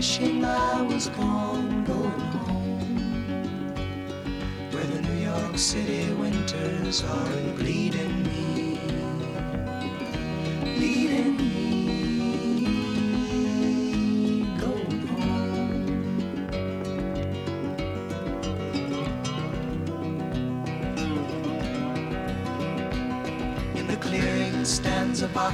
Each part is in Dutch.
Wishing I was gone, going home. Where the New York City winters aren't bleeding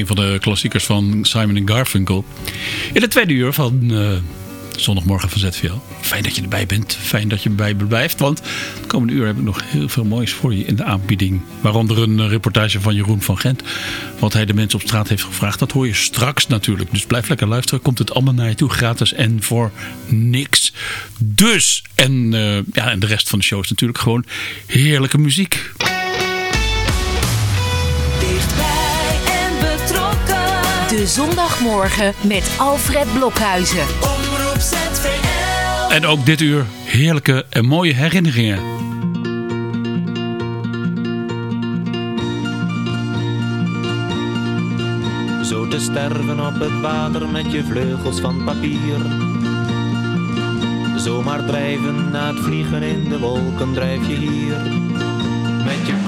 Een van de klassiekers van Simon Garfunkel. In het tweede uur van eh, zondagmorgen van ZVL. Fijn dat je erbij bent. Fijn dat je erbij blijft. Want de komende uur heb ik nog heel veel moois voor je in de aanbieding. Waaronder een eh, reportage van Jeroen van Gent. Wat hij de mensen op straat heeft gevraagd. Dat hoor je straks natuurlijk. Dus blijf lekker luisteren. Komt het allemaal naar je toe. Gratis en voor niks. Dus, en, eh, ja, en de rest van de show is natuurlijk gewoon heerlijke muziek. De zondagmorgen met Alfred Blokhuizen. Omroep ZVL. En ook dit uur heerlijke en mooie herinneringen. Zo te sterven op het water met je vleugels van papier. Zomaar drijven na het vliegen in de wolken drijf je hier.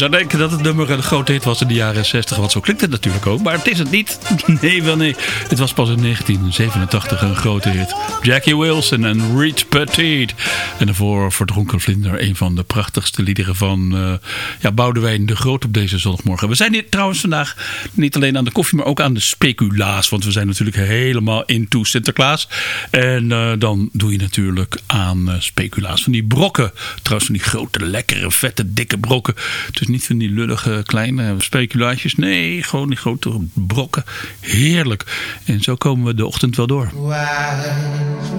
Zou denken dat het nummer een grote hit was in de jaren 60. Want zo klinkt het natuurlijk ook. Maar het is het niet. Nee, wel nee. Het was pas in 1987 een grote hit. Jackie Wilson en Reed Petit. En daarvoor verdronken Vlinder. Een van de prachtigste liederen van uh, ja, Boudewijn de Groot op deze zondagmorgen. We zijn hier trouwens vandaag niet alleen aan de koffie, maar ook aan de speculaas. Want we zijn natuurlijk helemaal into Sinterklaas. En uh, dan doe je natuurlijk aan uh, speculaas. Van die brokken. Trouwens van die grote, lekkere, vette, dikke brokken. Dus niet van die lullige kleine speculaasjes. Nee, gewoon die grote brokken. Heerlijk. En zo komen we de ochtend wel door. Wise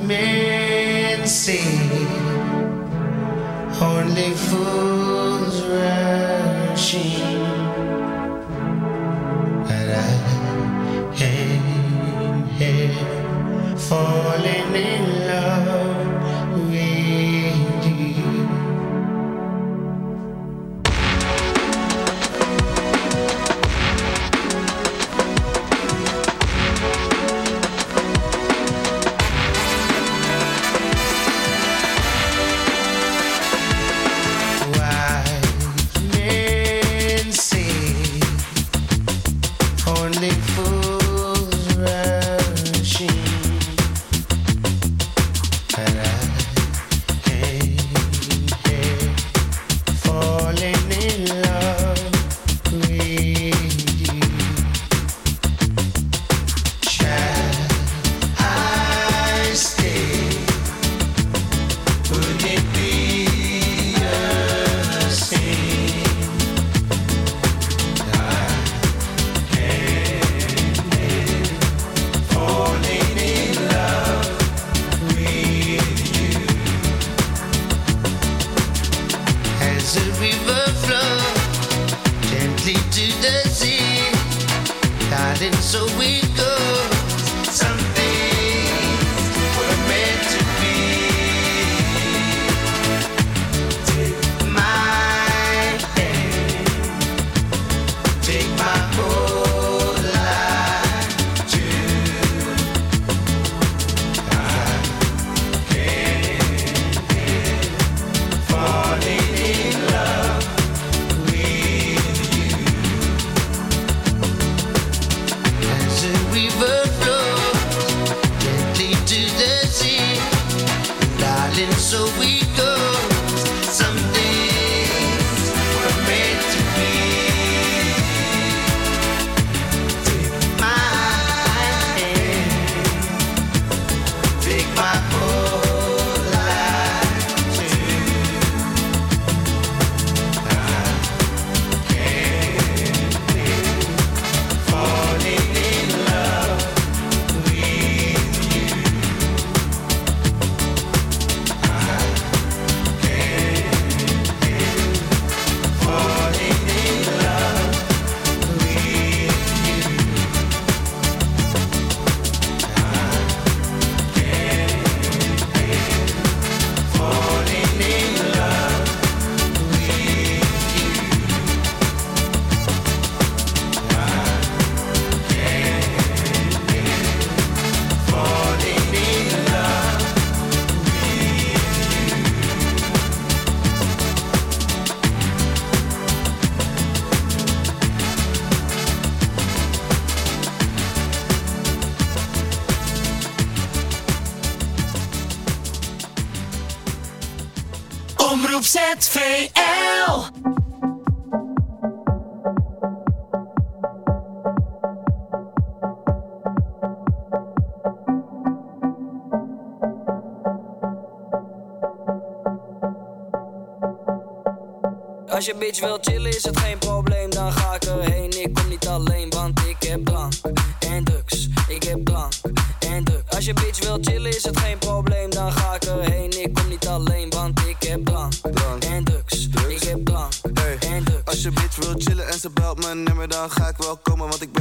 men say only fools rushing, but I am here falling bitch wil chillen is het geen probleem, dan ga ik erheen. Ik kom niet alleen, want ik heb drank en drugs. Ik heb drank en drugs. Als je bitch wil chillen is het geen probleem, dan ga ik erheen. Ik kom niet alleen, want ik heb drank en drugs. Ik heb drank en drugs. Als je bitch wil chillen en ze belt belt mijn nummer, dan ga ik wel komen, want ik ben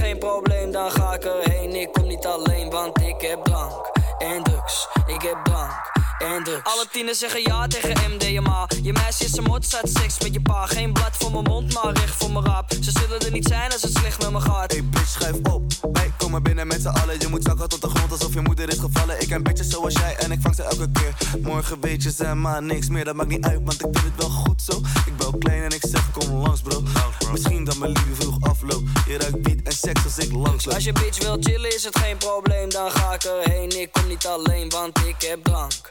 geen probleem, dan ga ik erheen. Ik kom niet alleen, want ik heb drank en drugs. Ik heb drank en drugs. Alle tieners zeggen ja tegen MDMA. Je meisje is een mot, staat seks met je pa. Geen blad voor mijn mond, maar recht voor mijn raap. Ze zullen er niet zijn als het slecht met me gaat. Hey bitch, schuif op. Wij komen binnen met z'n allen. Je moet zakken tot de grond alsof je moeder is gevallen. Ik ken bitches zoals jij en ik vang ze elke keer. Morgen weet je ze maar niks meer. Dat maakt niet uit, want ik vind het wel goed zo. Ik bel klein en ik zeg kom langs bro. Misschien dat mijn liefde vroeg afloopt. Je ruikt beat en seks als ik langs loop. Als je bitch wil chillen is het geen probleem, dan ga ik erheen. Ik kom niet alleen, want ik heb drank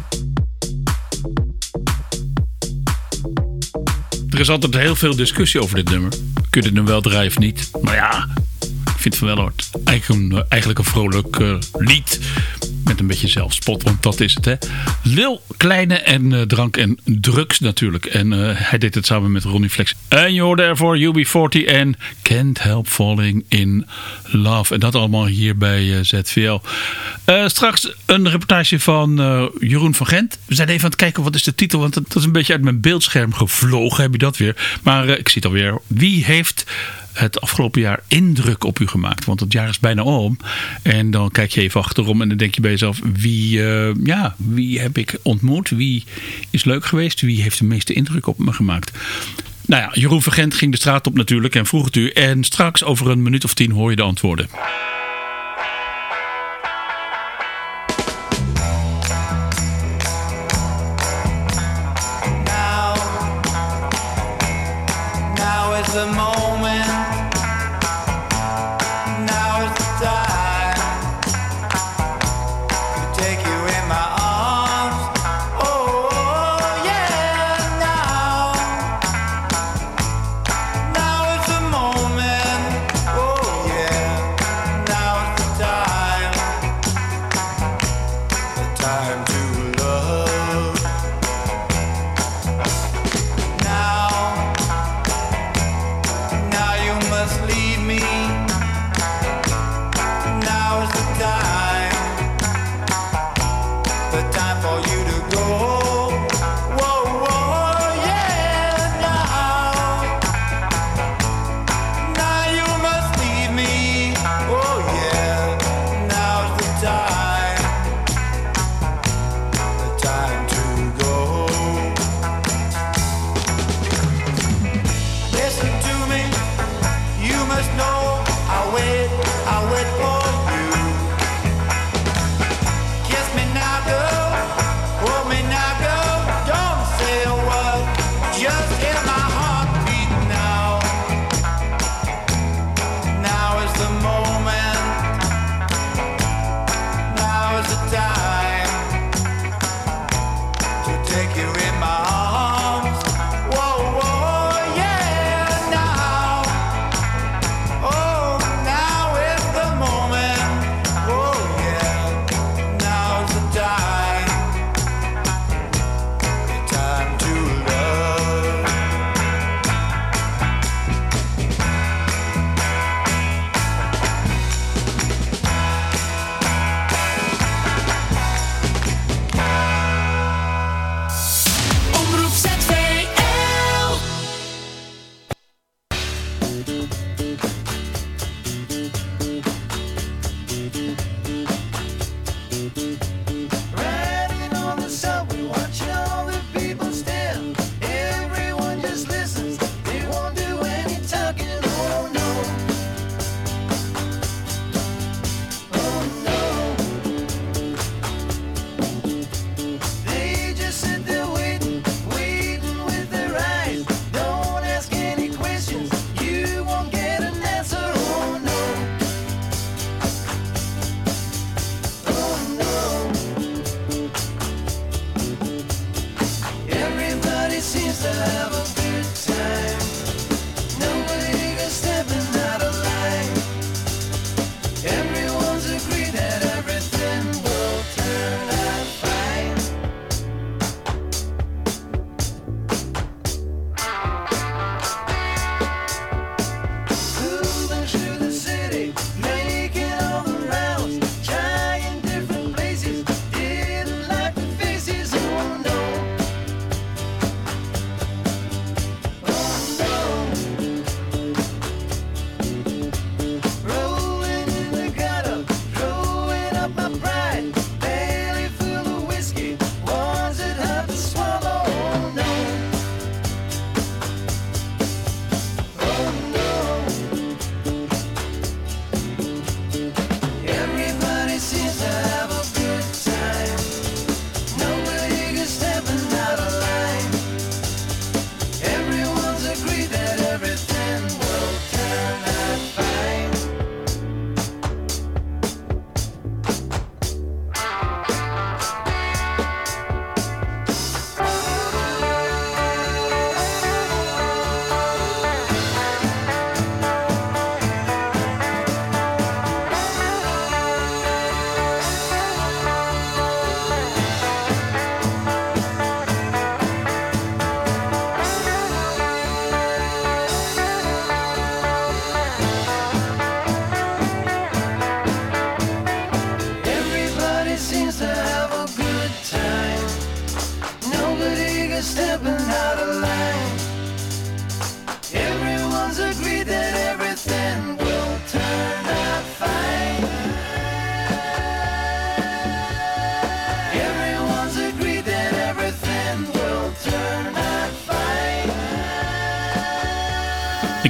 Is altijd heel veel discussie over dit nummer. Kun je het nu wel draaien of niet? Maar ja, ik vind Van Welhort eigenlijk een, eigenlijk een vrolijk eh, lied. Met een beetje zelfspot, want dat is het hè. Lil Kleine en eh, drank en drugs natuurlijk. En eh, hij deed het samen met Ronnie Flex. En je hoorde ervoor UB40 en Can't Help Falling in Love. En dat allemaal hier bij eh, ZVL. Straks een reportage van Jeroen van Gent. We zijn even aan het kijken wat is de titel. Want dat is een beetje uit mijn beeldscherm gevlogen. Heb je dat weer. Maar ik zie het alweer. Wie heeft het afgelopen jaar indruk op u gemaakt? Want het jaar is bijna om. En dan kijk je even achterom en dan denk je bij jezelf: wie, eh, ja, wie heb ik ontmoet? Wie is leuk geweest? Wie heeft de meeste indruk op me gemaakt? Nou ja, Jeroen van Gent ging de straat op natuurlijk en vroeg het u. En straks over een minuut of tien hoor je de antwoorden.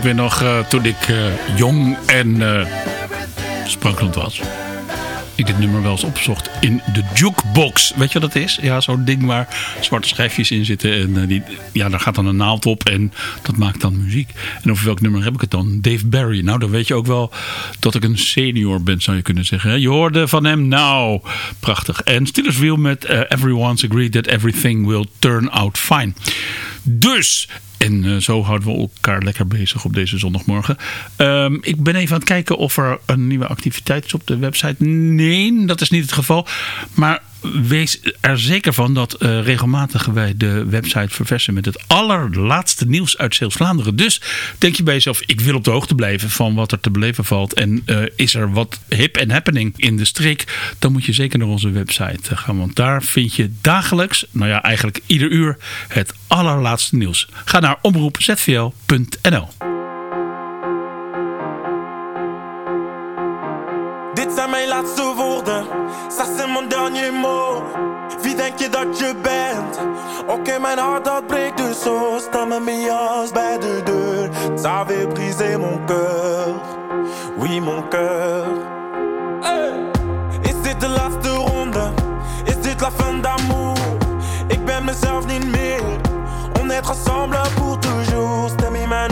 Ik weet nog, eh, toen ik eh, jong en eh sprankelend was. Ik dit nummer wel eens opzocht in de jukebox. Weet je wat dat is? Ja, zo'n ding waar zwarte schijfjes in zitten. En die, ja, daar gaat dan een naald op en dat maakt dan muziek. En over welk nummer heb ik het dan? Dave Barry. Nou, dan weet je ook wel dat ik een senior ben, zou je kunnen zeggen. Je hoorde van hem, nou, prachtig. En Steelers Wheel met Everyone's Agreed That Everything Will Turn Out Fine. Dus... En eh, zo houden we elkaar lekker bezig op deze zondagmorgen. Ehm, ik ben even aan het kijken of er een nieuwe activiteit is op de website. Nee, dat is niet het geval. Maar wees er zeker van dat eh, regelmatig wij de website verversen met het allerlaatste nieuws uit Zeeuws-Vlaanderen. Dus denk je bij jezelf, ik wil op de hoogte blijven van wat er te beleven valt. En eh, is er wat hip en happening in de streek, dan moet je zeker naar onze website eh, gaan. Want daar vind je dagelijks, nou ja eigenlijk ieder uur, het allerlaatste nieuws. Ga naar omroepzvl.nl. Dit zijn mijn laatste woorden, ça c'est mon dernier mot. Wie denk je dat je bent? Oké, mijn hart dat breekt dus zo. Sta mijn jas bij de deur. Ça avait brisé mon cœur. Oui, mon cœur. Hey. Is dit de laatste ronde? Is dit la fin d'amour? Ik ben mezelf niet meer. On est ensemble pour toujours. Stem in mijn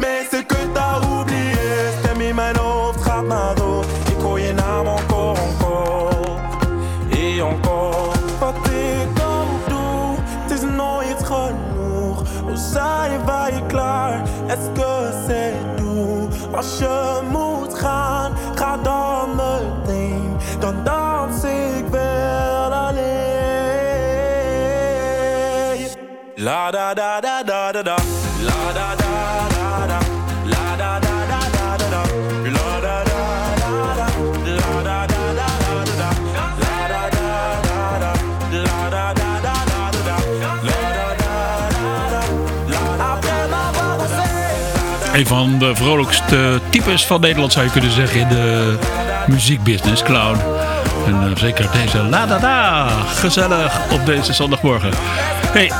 Mais c'est que t'as oublié La da da da da da da La da da da da La da da da da da da La da da da da La da da da da da da La da da da da La da da da da da da La da Een van de vrolijkste types van Nederland zou je kunnen zeggen in de muziekbusiness, Clown. En eh, zeker deze la da da, gezellig op deze zondagmorgen. Hey,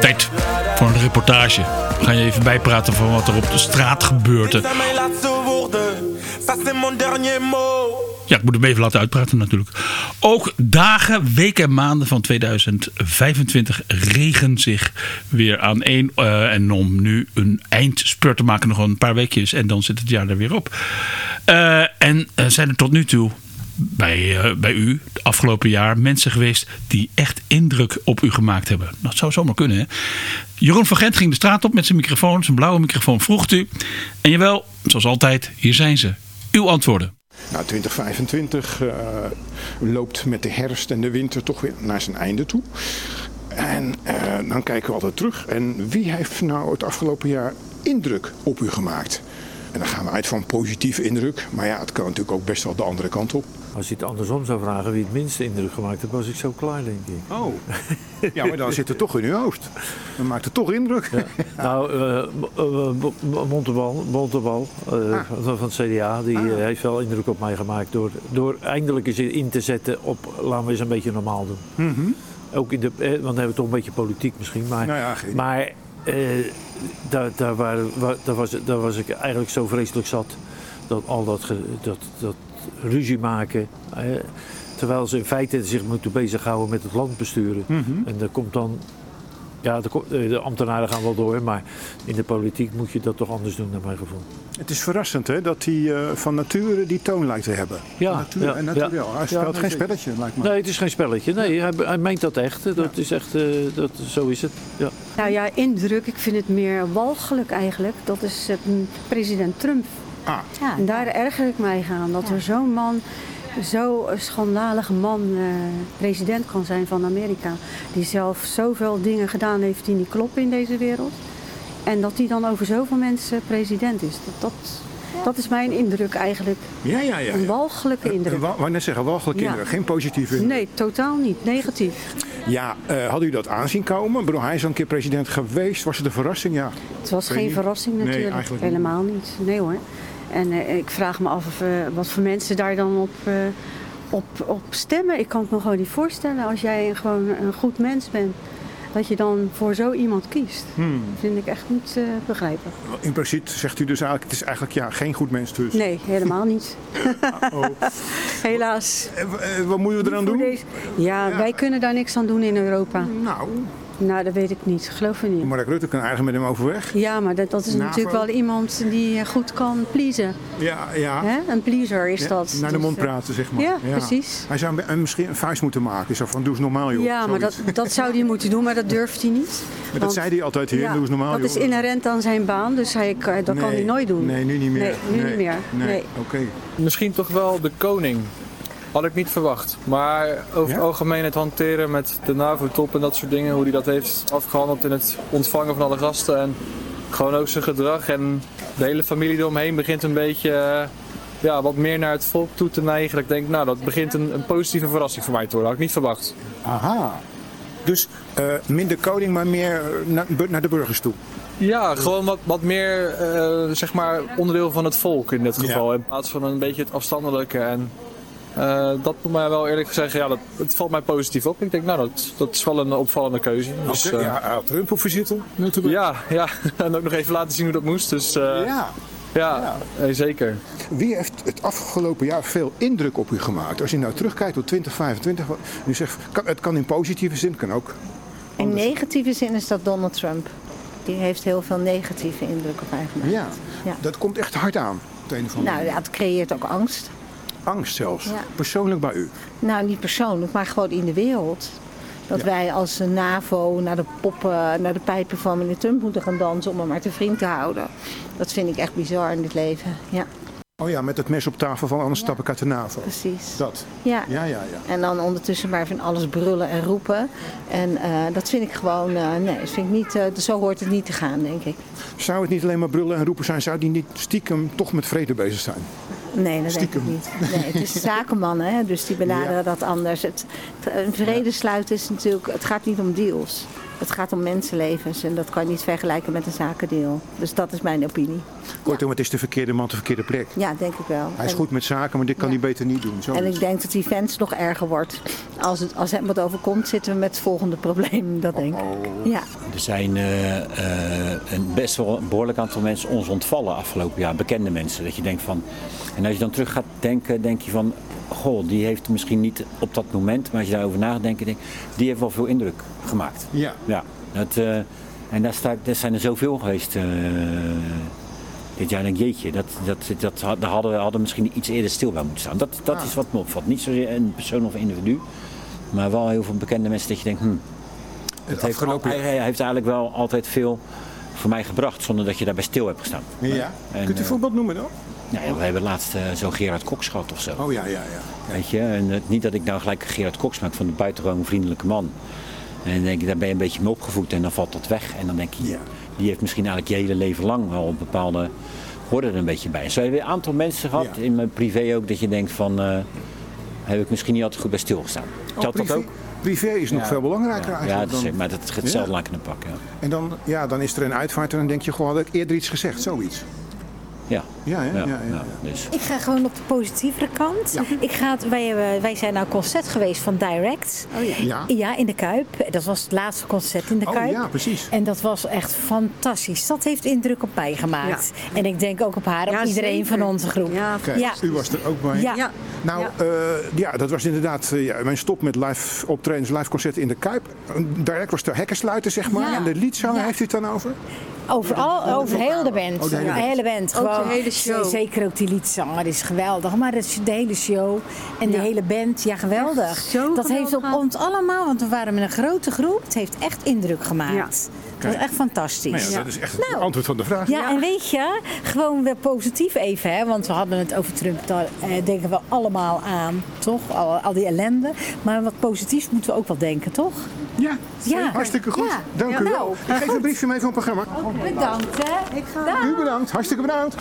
tijd voor een reportage. We gaan je even bijpraten van wat er op de straat gebeurt. Ja, ik moet hem even laten uitpraten natuurlijk. Ook dagen, weken en maanden van 2025 regen zich weer aan één. eh, en om nu een eindspurt te maken, nog een paar weekjes. En dan zit het jaar er weer op. Eh, en eh, zijn er tot nu toe bij, eh, bij u, het afgelopen jaar, mensen geweest die echt indruk op u gemaakt hebben? Dat zou zomaar kunnen, hè? Jeroen van Gent ging de straat op met zijn microfoon, zijn blauwe microfoon, vroeg u. En jawel, zoals altijd, hier zijn ze. Uw antwoorden. Nou, 2025 eh, loopt met de herfst en de winter toch weer naar zijn einde toe. En eh, dan kijken we altijd terug. En wie heeft nou het afgelopen jaar indruk op u gemaakt? En dan gaan we uit van positieve indruk. Maar ja, het kan natuurlijk ook best wel de andere kant op. Als je het andersom zou vragen wie het minste indruk gemaakt heeft, was ik zo klaar, denk ik. Oh, ja, maar dan zit het toch in uw hoofd. Dan maakt het toch indruk. Nou, M- Montebal, Montebal van van het CDA, die eh, heeft wel indruk op mij gemaakt door, door eindelijk eens in te zetten op, laten we eens een beetje normaal doen. Ook in de, eh, want dan hebben we toch een beetje politiek misschien, maar, Nou ja, maar eh, daar, daar, waren, wa- daar, was, daar was ik eigenlijk zo vreselijk zat dat al dat, dat, dat ruzie maken, Terwijl ze in feite zich moeten bezighouden met het land besturen. Mhm. En er komt dan. Ja, de, eh, de ambtenaren gaan wel door, maar in de politiek moet je dat toch anders doen, naar mijn gevoel. Het is verrassend hè, dat hij eh, van nature die toon lijkt te hebben. Ja, natuur ja, en ja. natuurlijk. Hij Ja, speelt nee, geen spelletje, lijkt me. Nee, het is geen spelletje. Nee, hij, hij meent dat echt. Dat is echt, eh, dat, zo is het. Ja. Nou ja, indruk. Ik vind het meer walgelijk eigenlijk. Dat is president Trump. Ah, Ja, En daar erger ik mij aan. Dat er zo'n man, zo'n schandalige man, eh, president kan zijn van Amerika. Die zelf zoveel dingen gedaan heeft die niet kloppen in deze wereld. En dat hij dan over zoveel mensen president is. Dat, dat, dat is mijn indruk eigenlijk. ja, ja, ja. Een walgelijke indruk. Wa- wou net zeggen, walgelijke Ja. indruk. Geen positieve indruk. Nee, totaal niet. Negatief. Ja, eh had u dat aanzien komen? Ik bedoel, hij is al een keer president geweest. Was het een verrassing? Ja. Het was Weet geen niet. verrassing Nee, natuurlijk. Helemaal niet. Nee hoor. En eh, ik vraag me af of, eh, wat voor mensen daar dan op, eh, op, op stemmen. Ik kan het me gewoon niet voorstellen als jij gewoon een goed mens bent. Dat je dan voor zo iemand kiest. Hmm. vind ik echt niet eh begrijpen. Impliciet zegt u dus eigenlijk, het is eigenlijk ja, geen goed mens dus. Nee, helemaal niet. Oh. Helaas. W- eh, wat moeten we eraan doen? deze- Ja, wij kunnen daar niks aan doen in Europa. Nou, Nou, dat weet ik niet. Geloof me niet. Mark Rutte kan eigenlijk met hem overweg. Ja, maar dat, dat is NAVO. natuurlijk wel iemand die goed kan pleasen. Ja, ja. Hè? Een pleaser is Ja, dat. Naar de Dus, mond eh, praten, zeg maar. ja, precies. Hij zou hem misschien een vuist moeten maken. Zo van, doe eens normaal, joh. Ja, maar dat, Zoiets. dat zou hij moeten doen, maar dat durft hij niet. Maar dat Want- zei hij altijd hier, Ja, doe eens normaal, Dat joh. is inherent aan zijn baan, dus hij, kan- dat kan hij nooit doen. Nee, nu niet meer. Nee, nu niet meer. Nee, Nee. oké. Misschien toch wel de koning. Had ik niet verwacht. Maar over Ja? het algemeen het hanteren met de NAVO-top en dat soort dingen. Hoe hij dat heeft afgehandeld in het ontvangen van alle gasten. En gewoon ook zijn gedrag. En de hele familie eromheen begint een beetje eh, ja, wat meer naar het volk toe te neigen. Dat Ik denk, nou dat begint een, een positieve verrassing voor mij te worden. Had ik niet verwacht. Aha. Dus eh, minder koning, maar meer naar, naar de burgers toe. Ja, gewoon wat, wat meer eh, zeg maar onderdeel van het volk in dit geval. In plaats van een beetje het afstandelijke. En eh, dat moet mij wel eerlijk gezegd, ja, dat, het valt mij positief op. Ik denk, nou, dat, dat is wel een opvallende keuze. Dus, eh, ja, had Trump op visite, natuurlijk. ja, ja, en ook nog even laten zien hoe dat moest. Dus eh, ja, Ja. eh, zeker. Wie heeft het afgelopen jaar veel indruk op u gemaakt? Als je nou terugkijkt tot 2025, wat- u zegt, kan, het kan in positieve zin, kan ook. In negatieve zin is dat Donald Trump. Die heeft heel veel negatieve indruk op mij gemaakt. Ja, Ja. dat komt echt hard aan. Op de een of andere Nou ja, het creëert ook angst. Angst zelfs. Ja. Persoonlijk bij u. Nou, niet persoonlijk, maar gewoon in de wereld. Dat Ja. wij als NAVO naar de poppen, naar de pijpen van meneer Trump moeten gaan dansen om hem maar te vriend te houden. Dat vind ik echt bizar in dit leven. Ja, Oh ja, met het mes op tafel van anders stap ik uit de NAVO. precies. Dat. Ja. Ja, ja, ja. En dan ondertussen maar van alles brullen en roepen. En eh, dat vind ik gewoon, eh, nee, dat vind ik niet, eh, zo hoort het niet te gaan, denk ik. Zou het niet alleen maar brullen en roepen zijn, zou die niet stiekem toch met vrede bezig zijn? Nee, dat Stiekem. denk ik niet. Nee, het is zakenmannen, hè, dus die benaderen Ja. dat anders. Het, het- een vrede sluiten is natuurlijk, het gaat niet om deals. Het gaat om mensenlevens en dat kan je niet vergelijken met een zakendeal. Dus dat is mijn opinie. Kortom, het is de verkeerde man, de verkeerde plek. Ja, denk ik wel. Hij is En- goed met zaken, maar dit kan Ja. hij beter niet doen. Zo En ik denk dat die fans nog erger wordt. Als, het, als hem wat overkomt, zitten we met het volgende probleem. Dat denk ik. Ja. Er zijn eh, eh, een best wel een behoorlijk aantal mensen ons ontvallen afgelopen jaar, bekende mensen. Dat je denkt van, en als je dan terug gaat denken, denk je van, goh, die heeft misschien niet op dat moment, maar als je daarover na gaat denken, denk, die heeft wel veel indruk gemaakt. Ja. Ja, dat, eh, en daar, sta, daar zijn er zoveel geweest eh, dit jaar. denk ik, jeetje, dat, dat, dat, hadden we hadden misschien iets eerder stil bij moeten staan. Dat, dat Ah. is wat me opvalt. Niet zozeer een persoon of een individu, maar wel heel veel bekende mensen dat je denkt, hmm, het heeft, afgelopen hij, hij heeft eigenlijk wel altijd veel voor mij gebracht, zonder dat je daarbij stil hebt gestaan. Ja. En, Kunt u een eh, voorbeeld noemen dan? Nou ja, we hebben laatst eh, zo Gerard Cox gehad of zo. Oh ja, ja, ja. Weet je? En het, niet dat ik nou gelijk Gerard Cox maak van een buitengewoon vriendelijke man. En dan denk ik, daar ben je een beetje mee opgevoed en dan valt dat weg. En dan denk je, Ja. die heeft misschien eigenlijk je hele leven lang wel een bepaalde... hoort er een beetje bij. Zo hebben we een aantal mensen gehad, Ja. in mijn privé ook, dat je denkt van... eh, heb ik misschien niet altijd goed bij stilgestaan. Oh, Telt dat ook? privé is nog Ja. veel belangrijker Ja, eigenlijk. dat is, dan- maar dat gaat hetzelfde lang in pak. Ja. En dan, ja, dan is er een uitvaart en dan denk je, goh, had ik eerder iets gezegd, zoiets. Ja. Ja? Ja, ja, ja, ja, dus. Ik ga gewoon op de positievere kant. Ja. Ik ga het, wij, hebben, wij zijn naar een concert geweest van Direct. Oh ja. Ja. Ja, in de Kuip. Dat was het laatste concert in de Oh Kuip. ja, precies. En dat was echt fantastisch. Dat heeft indruk op mij gemaakt. En ik denk ook op haar, op Ja, iedereen zeker. van onze groep. Ja, u was er ook bij. Ja. Ja. Nou, ja. ja, dat was inderdaad uh, ja, mijn stop met live optredens, live concerten in de Kuip. Direct was de hekken sluiten, zeg maar. Ja. En de liedzanger Ja. heeft u het dan over? Over, al, over heel de band. Oh, de hele Ja, band. hele band. Ook de Gewoon, hele show. Zeker ook die liedzanger is geweldig. Maar is de hele show en de Ja. hele band, ja geweldig. Echt zo dat heeft op ons allemaal, want we waren met een grote groep. Het heeft echt indruk gemaakt. Ja. Dat was echt fantastisch. Nou ja, dat is echt het Nou. antwoord van de vraag. Ja, en weet je, gewoon weer positief even, hè? want we hadden het over Trump, daar eh, denken we allemaal aan, toch? Al, al die ellende. Maar wat positiefs moeten we ook wel denken, toch? Ja, Ja. hartstikke goed. Ja. Dank Ja, u wel. nou, Ik geef een briefje mee van het programma. Bedankt, hè? Ik ga... U bedankt, hartstikke bedankt.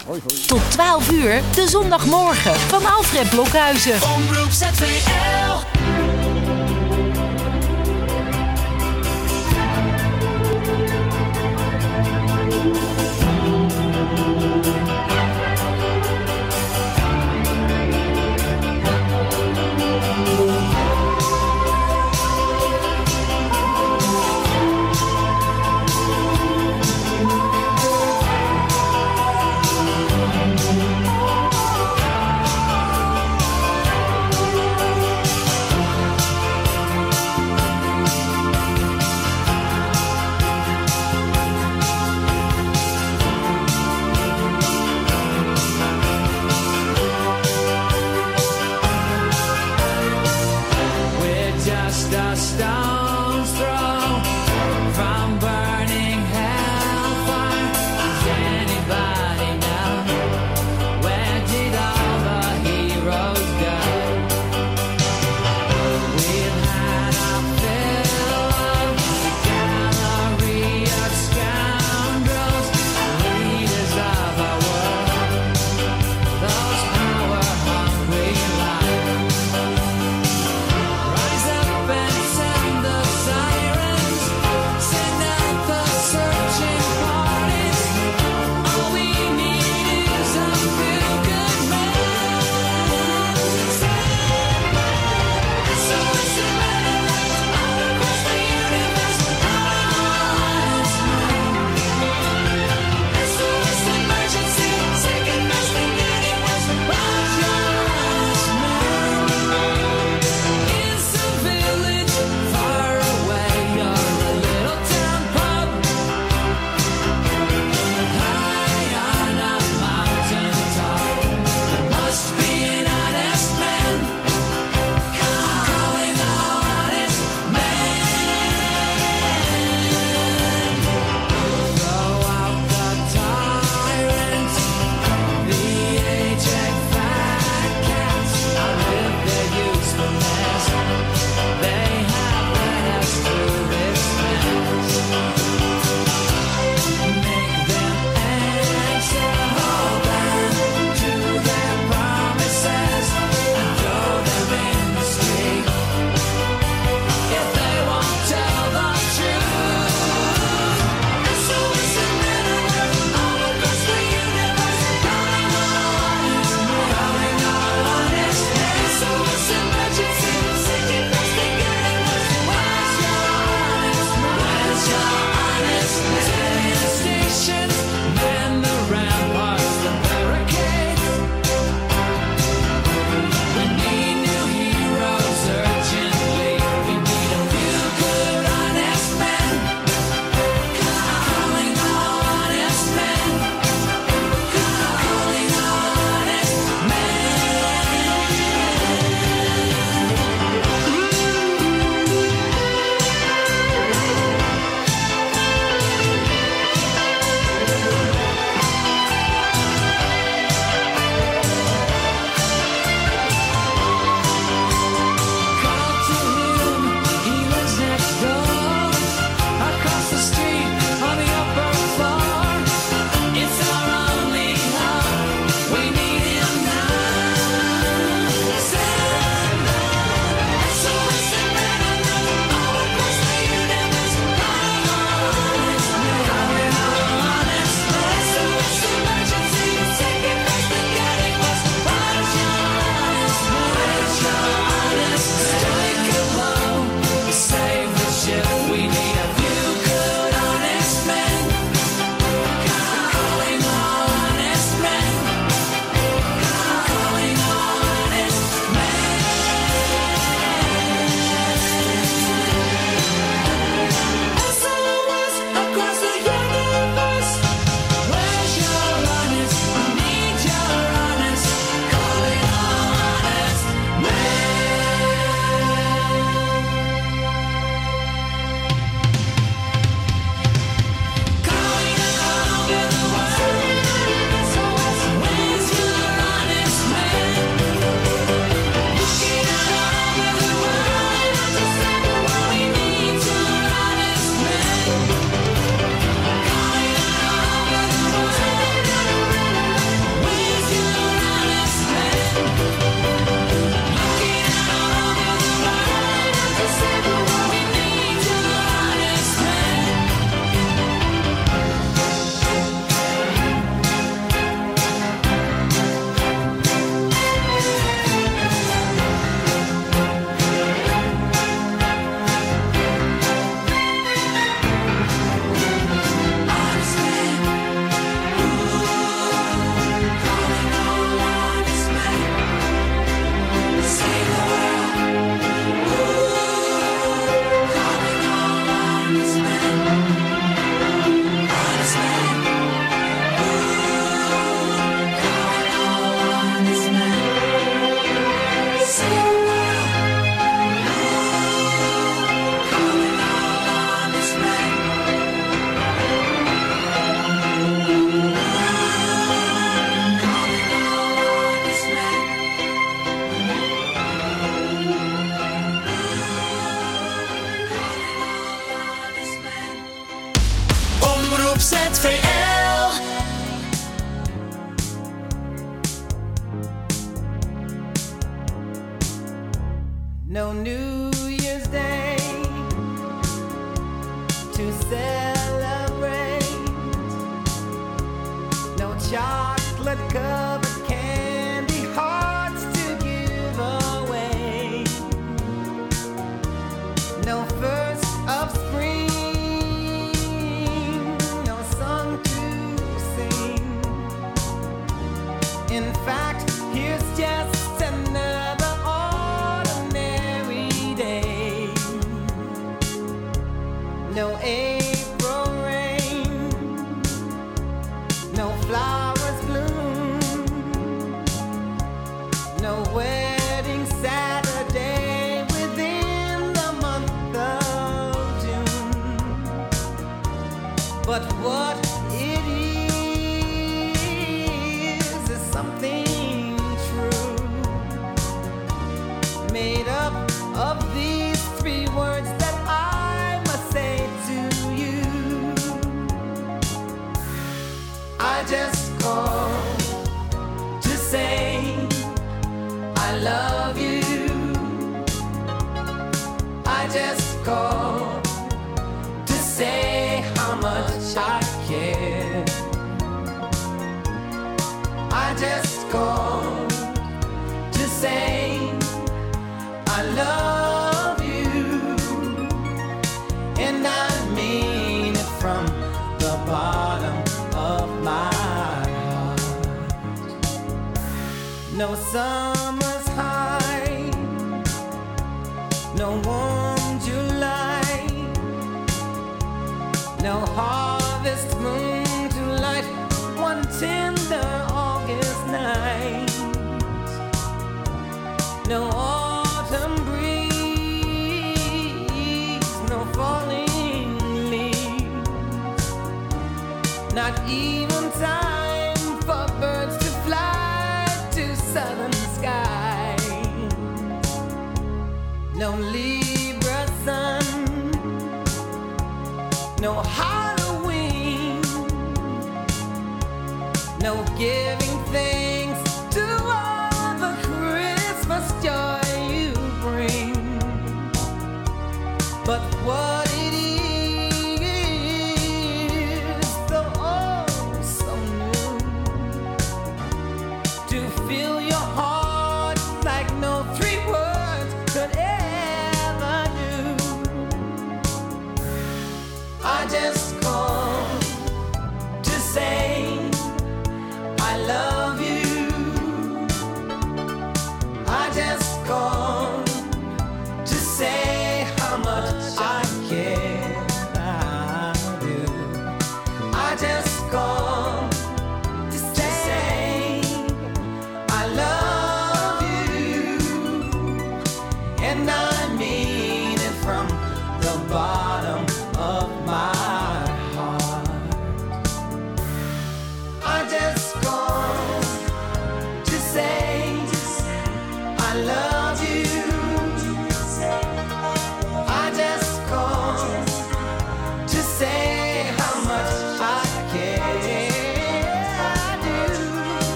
Tot 12 uur, de zondagmorgen van Alfred Blokhuizen. Omroep ZVL. But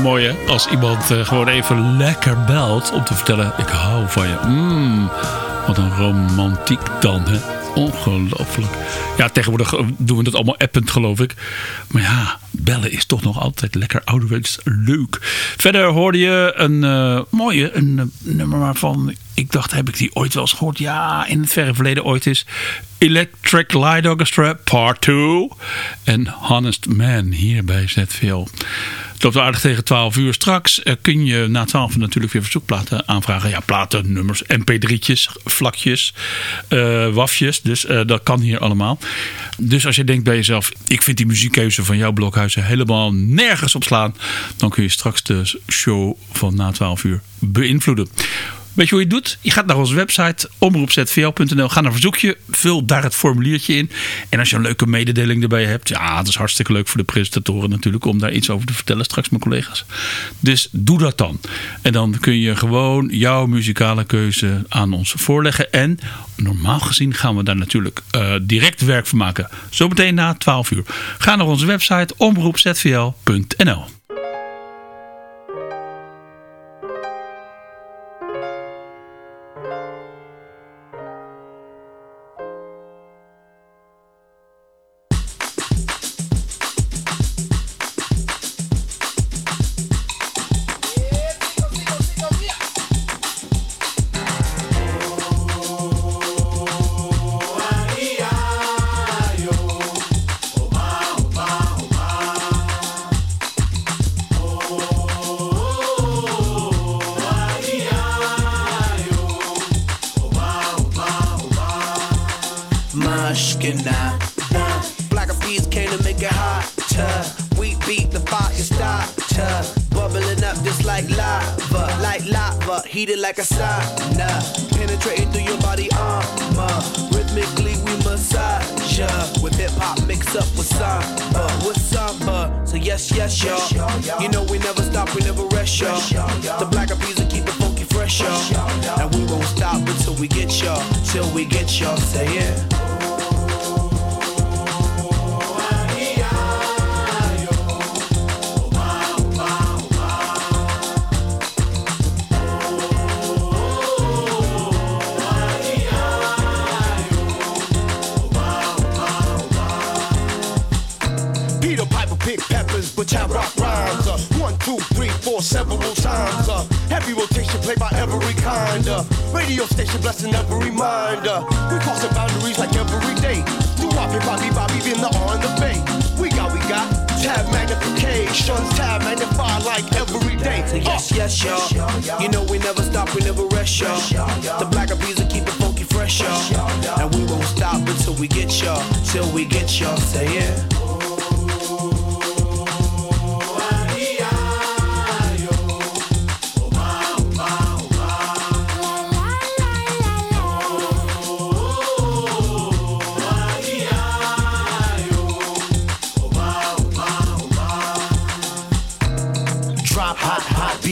is toch mooi hè? Als iemand eh, gewoon even lekker belt om te vertellen: Ik hou van je. Mm, wat een romantiek dan hè? Ongelooflijk. Ja, tegenwoordig eh, doen we dat allemaal append geloof ik. Maar ja, bellen is toch nog altijd lekker ouderwets leuk. Verder hoorde je een eh, mooie een, nummer waarvan ik dacht, heb ik die ooit wel eens gehoord? Ja, in het verre verleden ooit is. Electric Light Orchestra Part 2. En Honest Man hier bij ZVL. Het loopt aardig tegen 12 uur. Straks eh, kun je na 12 uur natuurlijk weer verzoekplaten aanvragen. Ja, platen, nummers, mp3'tjes, vlakjes, eh, wafjes. Dus eh, dat kan hier allemaal. Dus als je denkt bij jezelf, ik vind die muziekkeuze van jouw blokhuizen helemaal nergens op slaan. Dan kun je straks de show van na 12 uur beïnvloeden. Weet je hoe je het doet? Je gaat naar onze website omroepzvl.nl. Ga naar verzoekje. Vul daar het formuliertje in. En als je een leuke mededeling erbij hebt. Ja, dat is hartstikke leuk voor de presentatoren natuurlijk. Om daar iets over te vertellen straks mijn collega's. Dus doe dat dan. En dan kun je gewoon jouw muzikale keuze aan ons voorleggen. En normaal gezien gaan we daar natuurlijk eh, direct werk van maken. Zometeen na 12 uur. Ga naar onze website omroepzvl.nl. hop mixed up with samba, uh, with samba. Uh, so yes, yes, y'all. You know we never stop, we never rest, y'all. The black will keep it funky fresh, y'all. And we won't stop until we get y'all, till we get y'all. Say it. Uh, radio station blessing every mind. Uh, we crossing boundaries like every day. Do Bobby, Bobby, Bobby, in the on the bay. We got, we got tab magnification, tab magnify like every day. So yes, yes, y'all. You know we never stop, we never rest, y'all. The black bees will keep it funky fresh, y'all. And we won't stop until we get y'all, till we get y'all. Say it.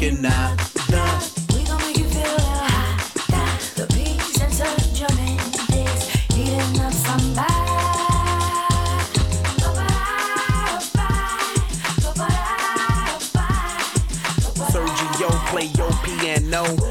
Nada. We gon' make you feel hot. The beats and such drumming is heating up samba. Sergio play your piano.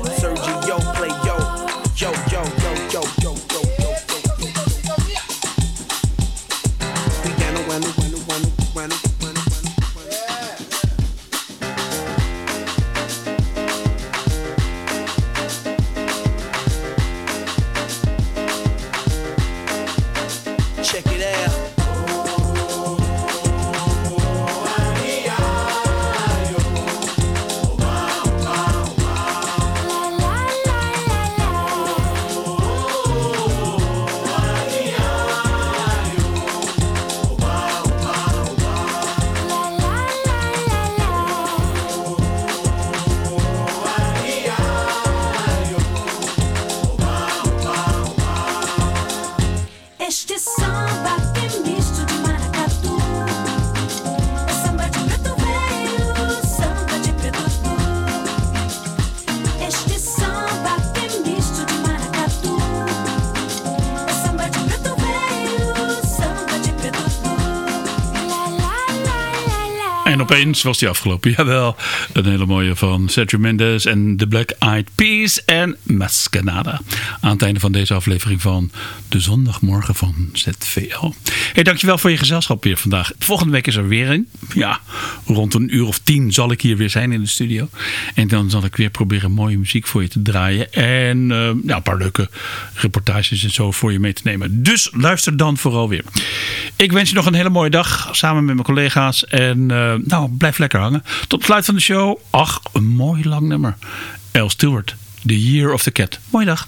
Opeens was die afgelopen. Jawel, een hele mooie van Sergio Mendes en de Black Eyed Peas en Mascanada. Aan het einde van deze aflevering van de zondagmorgen van ZVL. Hey, dankjewel voor je gezelschap weer vandaag. Volgende week is er weer een. Ja, rond een uur of tien zal ik hier weer zijn in de studio. En dan zal ik weer proberen mooie muziek voor je te draaien. En ja, een paar leuke reportages en zo voor je mee te nemen. Dus luister dan vooral weer. Ik wens je nog een hele mooie dag samen met mijn collega's. En eh, nou, blijf lekker hangen. Tot het sluit van de show. Ach, een mooi lang nummer. El Stewart, The Year of the Cat. Mooie dag.